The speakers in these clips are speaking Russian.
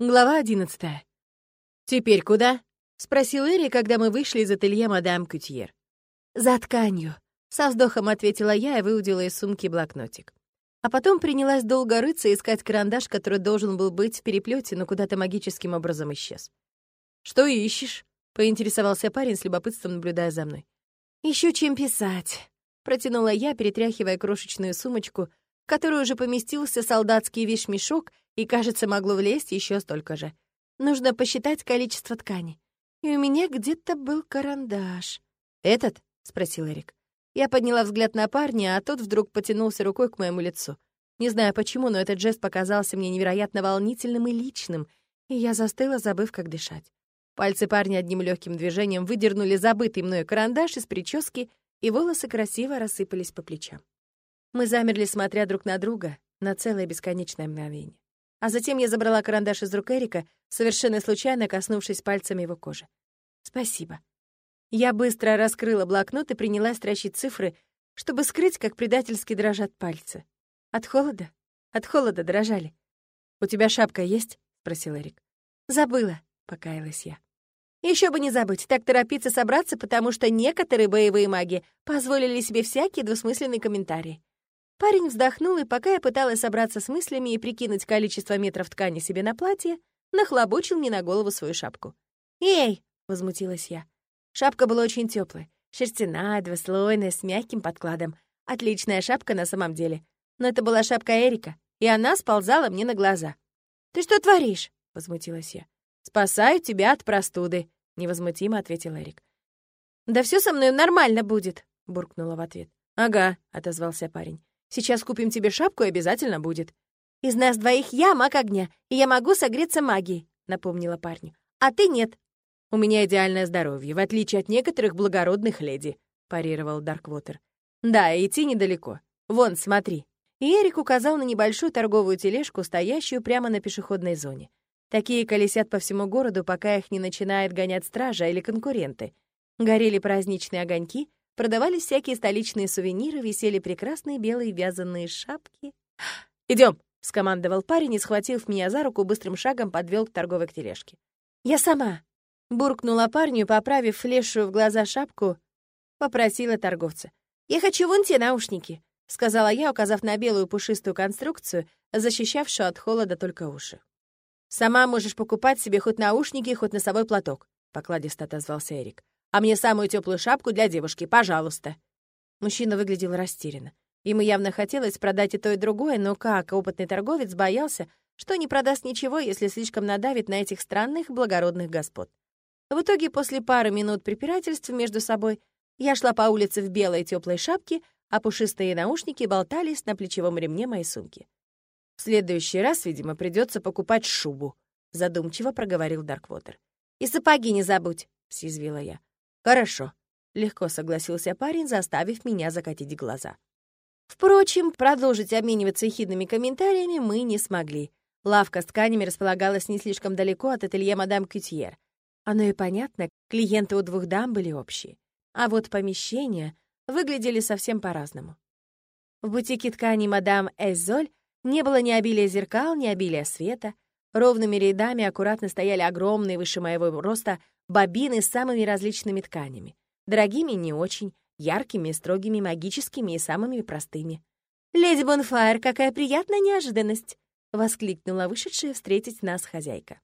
Глава одиннадцатая. «Теперь куда?» — спросил Эри, когда мы вышли из ателье мадам Кютьер. «За тканью», — со вздохом ответила я и выудила из сумки блокнотик. А потом принялась долго рыться и искать карандаш, который должен был быть в переплете, но куда-то магическим образом исчез. «Что ищешь?» — поинтересовался парень с любопытством, наблюдая за мной. «Ищу чем писать», — протянула я, перетряхивая крошечную сумочку, в которую уже поместился солдатский вещмешок и, кажется, могло влезть еще столько же. Нужно посчитать количество ткани. И у меня где-то был карандаш. «Этот?» — спросил Эрик. Я подняла взгляд на парня, а тот вдруг потянулся рукой к моему лицу. Не знаю почему, но этот жест показался мне невероятно волнительным и личным, и я застыла, забыв, как дышать. Пальцы парня одним легким движением выдернули забытый мною карандаш из прически, и волосы красиво рассыпались по плечам. Мы замерли, смотря друг на друга, на целое бесконечное мгновение. А затем я забрала карандаш из рук Эрика, совершенно случайно коснувшись пальцами его кожи. «Спасибо». Я быстро раскрыла блокнот и принялась строчить цифры, чтобы скрыть, как предательски дрожат пальцы. От холода? От холода дрожали. «У тебя шапка есть?» — спросил Эрик. «Забыла», — покаялась я. Еще бы не забыть, так торопиться собраться, потому что некоторые боевые маги позволили себе всякие двусмысленные комментарии. Парень вздохнул, и пока я пыталась собраться с мыслями и прикинуть количество метров ткани себе на платье, нахлобучил мне на голову свою шапку. «Эй!» — возмутилась я. Шапка была очень теплая, шерстяная, двуслойная, с мягким подкладом. Отличная шапка на самом деле. Но это была шапка Эрика, и она сползала мне на глаза. «Ты что творишь?» — возмутилась я. «Спасаю тебя от простуды», — невозмутимо ответил Эрик. «Да все со мной нормально будет», — буркнула в ответ. «Ага», — отозвался парень. Сейчас купим тебе шапку, и обязательно будет». «Из нас двоих я маг огня, и я могу согреться магией», — напомнила парню. «А ты нет». «У меня идеальное здоровье, в отличие от некоторых благородных леди», — парировал Дарквотер. «Да, идти недалеко. Вон, смотри». И Эрик указал на небольшую торговую тележку, стоящую прямо на пешеходной зоне. Такие колесят по всему городу, пока их не начинает гонять стража или конкуренты. Горели праздничные огоньки, Продавались всякие столичные сувениры, висели прекрасные белые вязаные шапки. Идем, скомандовал парень и, схватив меня за руку, быстрым шагом подвел к торговой тележке. «Я сама!» — буркнула парню, поправив флешую в глаза шапку, попросила торговца. «Я хочу вон те наушники», — сказала я, указав на белую пушистую конструкцию, защищавшую от холода только уши. «Сама можешь покупать себе хоть наушники, хоть носовой платок», — покладисто отозвался Эрик. А мне самую теплую шапку для девушки, пожалуйста». Мужчина выглядел растерянно. Ему явно хотелось продать и то, и другое, но как опытный торговец боялся, что не продаст ничего, если слишком надавит на этих странных благородных господ. В итоге, после пары минут препирательств между собой, я шла по улице в белой теплой шапке, а пушистые наушники болтались на плечевом ремне моей сумки. «В следующий раз, видимо, придется покупать шубу», — задумчиво проговорил Дарквотер. «И сапоги не забудь», — съязвила я. «Хорошо», — легко согласился парень, заставив меня закатить глаза. Впрочем, продолжить обмениваться ехидными комментариями мы не смогли. Лавка с тканями располагалась не слишком далеко от ателье мадам Кютьер. Оно и понятно, клиенты у двух дам были общие. А вот помещения выглядели совсем по-разному. В бутике ткани мадам Эзоль не было ни обилия зеркал, ни обилия света. Ровными рядами аккуратно стояли огромные выше моего роста бобины с самыми различными тканями. Дорогими не очень, яркими, строгими, магическими и самыми простыми. «Леди Бонфайр, какая приятная неожиданность!» — воскликнула вышедшая встретить нас хозяйка.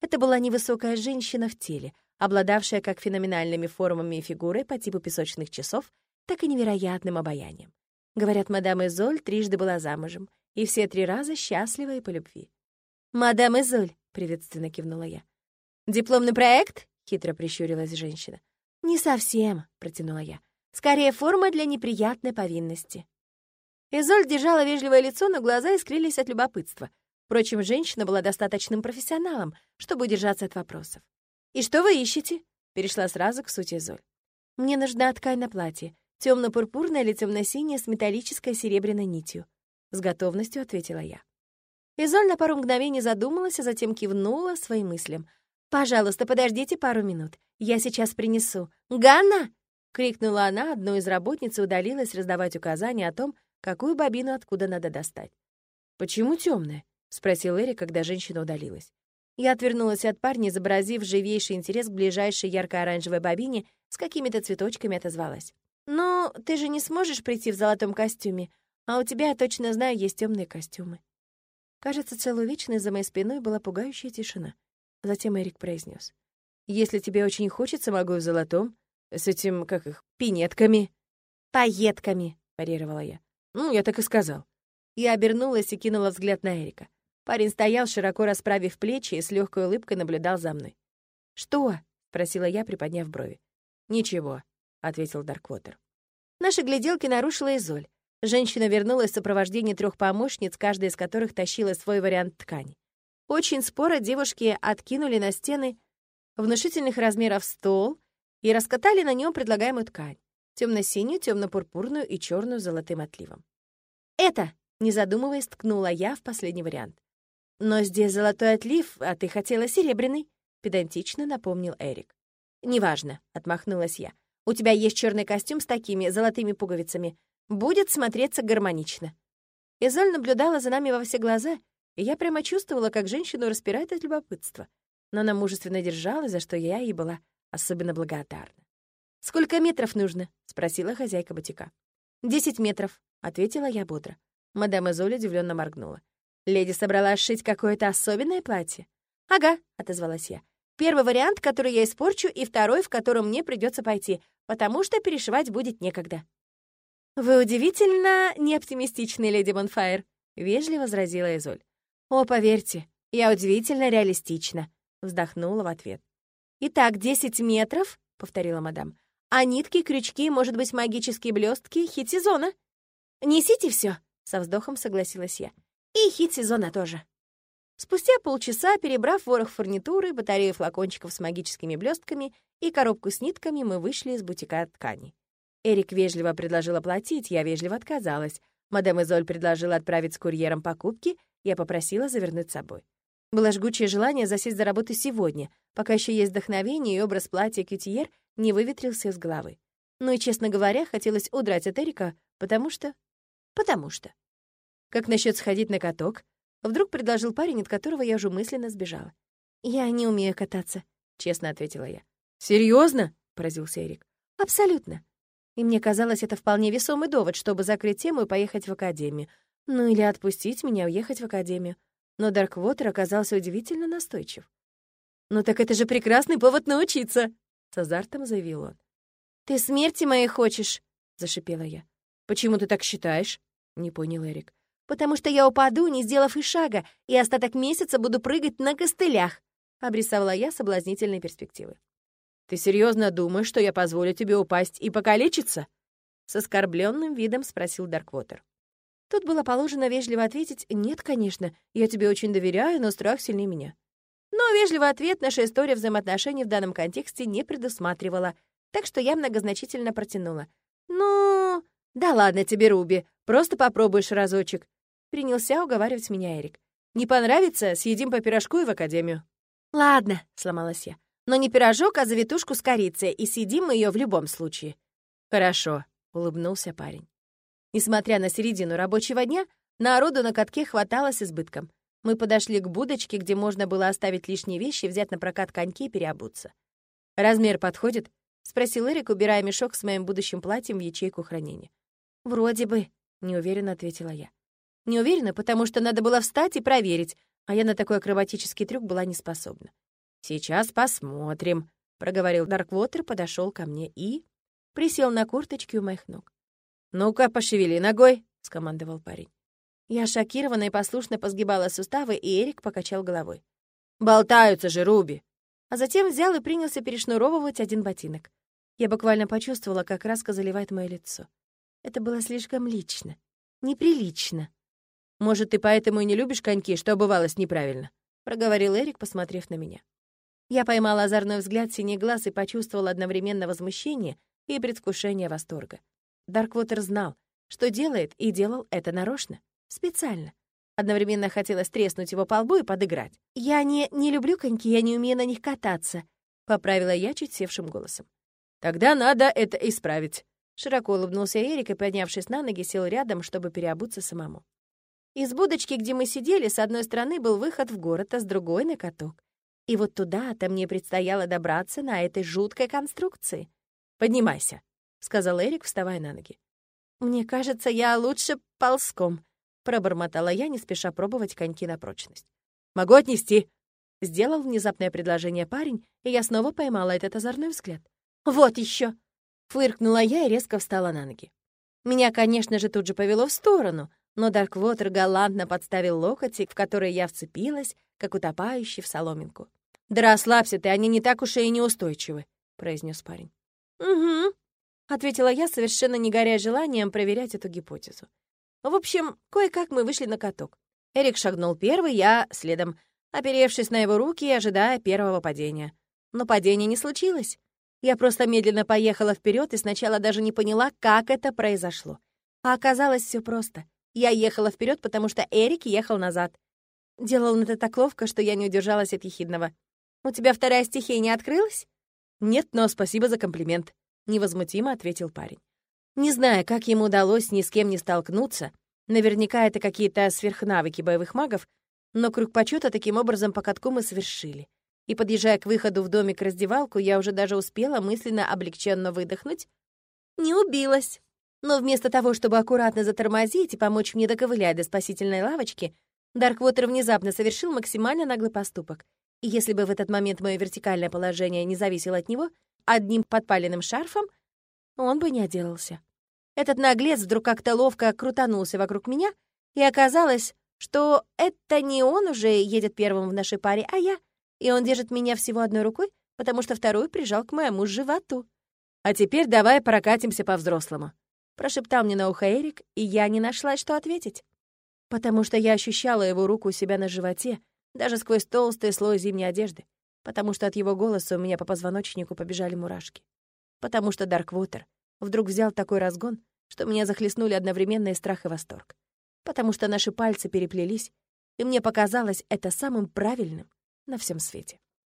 Это была невысокая женщина в теле, обладавшая как феноменальными формами и фигурой по типу песочных часов, так и невероятным обаянием. Говорят, мадам Изоль трижды была замужем, и все три раза счастлива и по любви. «Мадам Изоль», — приветственно кивнула я. «Дипломный проект?» Хитро прищурилась женщина. «Не совсем», — протянула я. «Скорее форма для неприятной повинности». Изоль держала вежливое лицо, но глаза искрились от любопытства. Впрочем, женщина была достаточным профессионалом, чтобы удержаться от вопросов. «И что вы ищете?» — перешла сразу к сути Изоль. «Мне нужна ткань на платье, темно-пурпурная или темно-синяя с металлической серебряной нитью», — с готовностью ответила я. Изоль на пару мгновений задумалась, а затем кивнула своим мыслям — «Пожалуйста, подождите пару минут. Я сейчас принесу». «Ганна!» — крикнула она, одной из работниц удалилась раздавать указания о том, какую бобину откуда надо достать. «Почему темная? спросил Эрик, когда женщина удалилась. Я отвернулась от парня, изобразив живейший интерес к ближайшей ярко-оранжевой бобине, с какими-то цветочками отозвалась. «Ну, ты же не сможешь прийти в золотом костюме, а у тебя, я точно знаю, есть темные костюмы». Кажется, целую вечность за моей спиной была пугающая тишина. Затем Эрик произнес: «Если тебе очень хочется, могу в золотом, с этим, как их, пинетками». «Пайетками», — парировала я. «Ну, я так и сказал». Я обернулась и кинула взгляд на Эрика. Парень стоял, широко расправив плечи и с легкой улыбкой наблюдал за мной. «Что?» — спросила я, приподняв брови. «Ничего», — ответил Дарквотер. Наши гляделки нарушила Изоль. Женщина вернулась в сопровождении трех помощниц, каждая из которых тащила свой вариант ткани. Очень споро девушки откинули на стены внушительных размеров стол и раскатали на нем предлагаемую ткань — темно-синюю, темно-пурпурную и черную золотым отливом. «Это!» — не задумываясь, ткнула я в последний вариант. «Но здесь золотой отлив, а ты хотела серебряный», — педантично напомнил Эрик. «Неважно», — отмахнулась я. «У тебя есть черный костюм с такими золотыми пуговицами. Будет смотреться гармонично». Изоль наблюдала за нами во все глаза, и я прямо чувствовала, как женщину распирает от любопытства. Но она мужественно держалась, за что я ей была особенно благодарна. «Сколько метров нужно?» — спросила хозяйка бутика. «Десять метров», — ответила я бодро. Мадам Изоль удивленно моргнула. Леди собралась шить какое-то особенное платье? Ага, отозвалась я. Первый вариант, который я испорчу, и второй, в котором мне придется пойти, потому что перешивать будет некогда. Вы удивительно неоптимистичны, леди Бонфайр, вежливо возразила Изоль. О, поверьте, я удивительно реалистична, вздохнула в ответ. Итак, десять метров, повторила мадам. А нитки, крючки, может быть, магические блестки, хит сезона. Несите все, со вздохом согласилась я. И хит сезона тоже. Спустя полчаса, перебрав ворох фурнитуры, батарею флакончиков с магическими блестками и коробку с нитками, мы вышли из бутика ткани. Эрик вежливо предложил оплатить, я вежливо отказалась. Мадам Изоль предложила отправить с курьером покупки, я попросила завернуть с собой. Было жгучее желание засесть за работу сегодня, пока еще есть вдохновение, и образ платья кютиер не выветрился из головы. Ну и, честно говоря, хотелось удрать от Эрика, потому что... Потому что... «Как насчет сходить на каток?» Вдруг предложил парень, от которого я уже мысленно сбежала. «Я не умею кататься», — честно ответила я. Серьезно? поразился Эрик. «Абсолютно. И мне казалось, это вполне весомый довод, чтобы закрыть тему и поехать в академию. Ну или отпустить меня уехать в академию. Но Дарквотер оказался удивительно настойчив. «Ну так это же прекрасный повод научиться!» — с азартом заявил он. «Ты смерти моей хочешь?» — зашипела я. «Почему ты так считаешь?» — не понял Эрик потому что я упаду, не сделав и шага, и остаток месяца буду прыгать на костылях», — обрисовала я соблазнительные перспективы. «Ты серьезно думаешь, что я позволю тебе упасть и покалечиться?» С оскорбленным видом спросил Дарквотер. Тут было положено вежливо ответить «Нет, конечно, я тебе очень доверяю, но страх сильнее меня». Но вежливый ответ наша история взаимоотношений в данном контексте не предусматривала, так что я многозначительно протянула. «Ну, да ладно тебе, Руби, просто попробуешь разочек. Принялся уговаривать меня Эрик. «Не понравится? Съедим по пирожку и в академию». «Ладно», — сломалась я. «Но не пирожок, а завитушку с корицей, и съедим мы ее в любом случае». «Хорошо», — улыбнулся парень. Несмотря на середину рабочего дня, народу на катке хватало с избытком. Мы подошли к будочке, где можно было оставить лишние вещи, взять на прокат коньки и переобуться. «Размер подходит?» — спросил Эрик, убирая мешок с моим будущим платьем в ячейку хранения. «Вроде бы», — неуверенно ответила я. Не уверена, потому что надо было встать и проверить, а я на такой акробатический трюк была не способна. «Сейчас посмотрим», — проговорил Дарквотер, подошел ко мне и... присел на курточке у моих ног. «Ну-ка, пошевели ногой», — скомандовал парень. Я шокированно и послушно позгибала суставы, и Эрик покачал головой. «Болтаются же, Руби!» А затем взял и принялся перешнуровывать один ботинок. Я буквально почувствовала, как краска заливает мое лицо. Это было слишком лично, неприлично. Может, ты поэтому и не любишь коньки, что обывалось неправильно?» — проговорил Эрик, посмотрев на меня. Я поймала озорной взгляд синий глаз и почувствовала одновременно возмущение и предвкушение восторга. Дарквотер знал, что делает, и делал это нарочно, специально. Одновременно хотелось треснуть его по лбу и подыграть. «Я не, не люблю коньки, я не умею на них кататься», — поправила я чуть севшим голосом. «Тогда надо это исправить», — широко улыбнулся Эрик и, поднявшись на ноги, сел рядом, чтобы переобуться самому. Из будочки, где мы сидели, с одной стороны был выход в город, а с другой — на каток. И вот туда-то мне предстояло добраться на этой жуткой конструкции. «Поднимайся», — сказал Эрик, вставая на ноги. «Мне кажется, я лучше ползком», — пробормотала я, не спеша пробовать коньки на прочность. «Могу отнести», — сделал внезапное предложение парень, и я снова поймала этот озорной взгляд. «Вот еще!» — фыркнула я и резко встала на ноги. Меня, конечно же, тут же повело в сторону, но Дарквотер галантно подставил локоть, в который я вцепилась, как утопающий в соломинку. «Да расслабься ты, они не так уж и неустойчивы», — произнес парень. «Угу», — ответила я, совершенно не горя желанием проверять эту гипотезу. В общем, кое-как мы вышли на каток. Эрик шагнул первый, я следом, оперевшись на его руки и ожидая первого падения. Но падения не случилось. Я просто медленно поехала вперед и сначала даже не поняла, как это произошло. А оказалось все просто. Я ехала вперед, потому что Эрик ехал назад. Делал он это так ловко, что я не удержалась от ехидного. «У тебя вторая стихия не открылась?» «Нет, но спасибо за комплимент», — невозмутимо ответил парень. Не зная, как ему удалось ни с кем не столкнуться, наверняка это какие-то сверхнавыки боевых магов, но круг почета таким образом по катку мы совершили. И, подъезжая к выходу в домик-раздевалку, я уже даже успела мысленно облегченно выдохнуть. Не убилась. Но вместо того, чтобы аккуратно затормозить и помочь мне доковылять до спасительной лавочки, Дарквотер внезапно совершил максимально наглый поступок. И если бы в этот момент мое вертикальное положение не зависело от него, одним подпаленным шарфом он бы не отделался. Этот наглец вдруг как-то ловко крутанулся вокруг меня, и оказалось, что это не он уже едет первым в нашей паре, а я, и он держит меня всего одной рукой, потому что вторую прижал к моему животу. «А теперь давай прокатимся по-взрослому», — прошептал мне на ухо Эрик, и я не нашла, что ответить. Потому что я ощущала его руку у себя на животе, даже сквозь толстый слой зимней одежды, потому что от его голоса у меня по позвоночнику побежали мурашки потому что Дарквотер вдруг взял такой разгон, что меня захлестнули одновременно и страх, и восторг. Потому что наши пальцы переплелись, и мне показалось это самым правильным на всем свете.